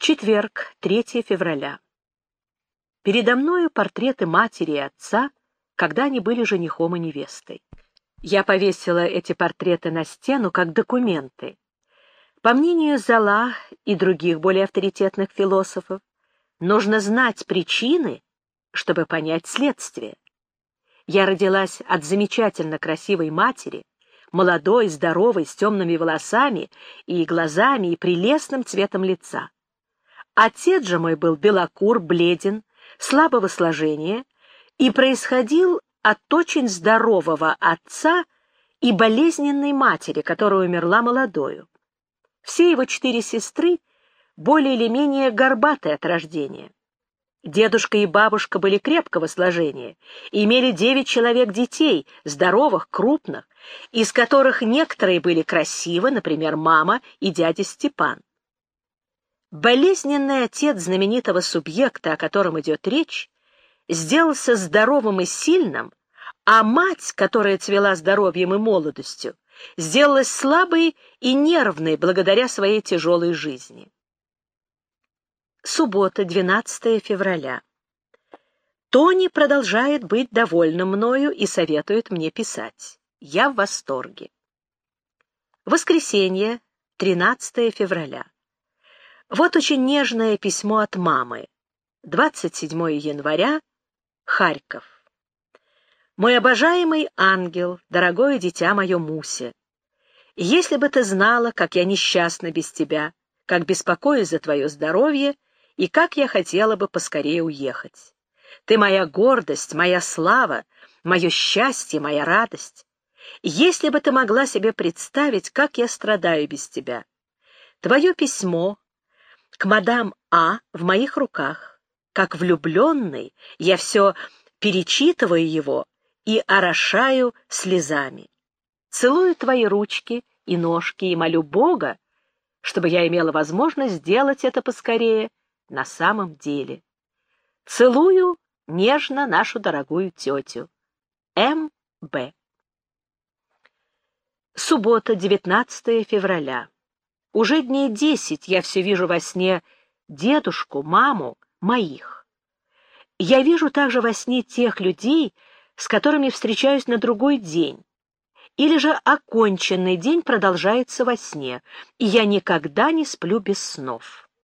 Четверг, 3 февраля. Передо мною портреты матери и отца, когда они были женихом и невестой. Я повесила эти портреты на стену как документы. По мнению Зала и других более авторитетных философов, нужно знать причины, чтобы понять следствие. Я родилась от замечательно красивой матери, молодой, здоровой, с темными волосами и глазами и прелестным цветом лица. Отец же мой был белокур, бледен, слабого сложения и происходил от очень здорового отца и болезненной матери, которая умерла молодою. Все его четыре сестры более или менее горбатые от рождения. Дедушка и бабушка были крепкого сложения имели девять человек детей, здоровых, крупных, из которых некоторые были красивы, например, мама и дядя Степан. Болезненный отец знаменитого субъекта, о котором идет речь, сделался здоровым и сильным, а мать, которая цвела здоровьем и молодостью, сделалась слабой и нервной благодаря своей тяжелой жизни. Суббота, 12 февраля. Тони продолжает быть довольна мною и советует мне писать. Я в восторге. Воскресенье, 13 февраля. Вот очень нежное письмо от мамы. 27 января, Харьков. Мой обожаемый ангел, дорогое дитя мое Муся, если бы ты знала, как я несчастна без тебя, как беспокоюсь за твое здоровье и как я хотела бы поскорее уехать. Ты моя гордость, моя слава, мое счастье, моя радость. Если бы ты могла себе представить, как я страдаю без тебя. Твое письмо, к мадам А в моих руках. Как влюбленный, я все перечитываю его и орошаю слезами. Целую твои ручки и ножки и молю Бога, чтобы я имела возможность сделать это поскорее на самом деле. Целую нежно нашу дорогую тетю. М. Б. Суббота, 19 февраля. Уже дней десять я все вижу во сне дедушку, маму, моих. Я вижу также во сне тех людей, с которыми встречаюсь на другой день. Или же оконченный день продолжается во сне, и я никогда не сплю без снов.